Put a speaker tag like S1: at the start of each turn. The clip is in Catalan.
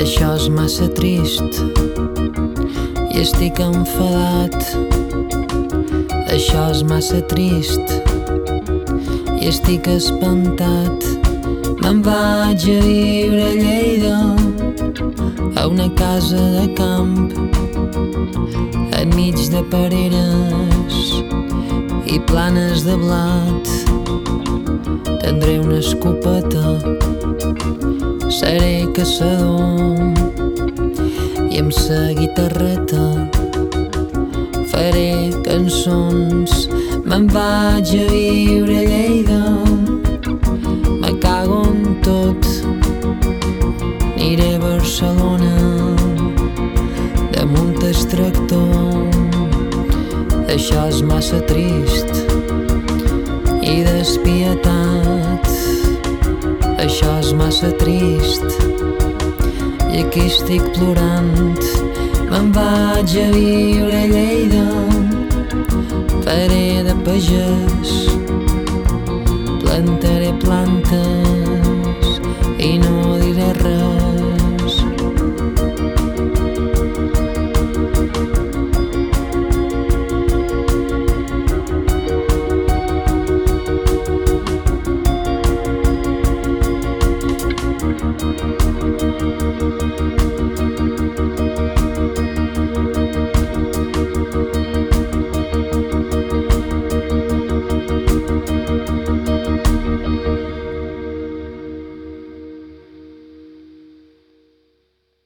S1: Això és massa trist i estic enfadat. Això és massa trist i estic espantat. Me'n vaig a viure Lleida, a una casa de camp, enmig de pareres i planes de blat. Tendré una escopeta, seré caçador i amb sa guitarreta faré cançons. Me'n vaig a viure a Això és massa trist i despietat. Això és massa trist i aquí estic plorant. Me'n vaig a viure a Lleida, faré de pagès,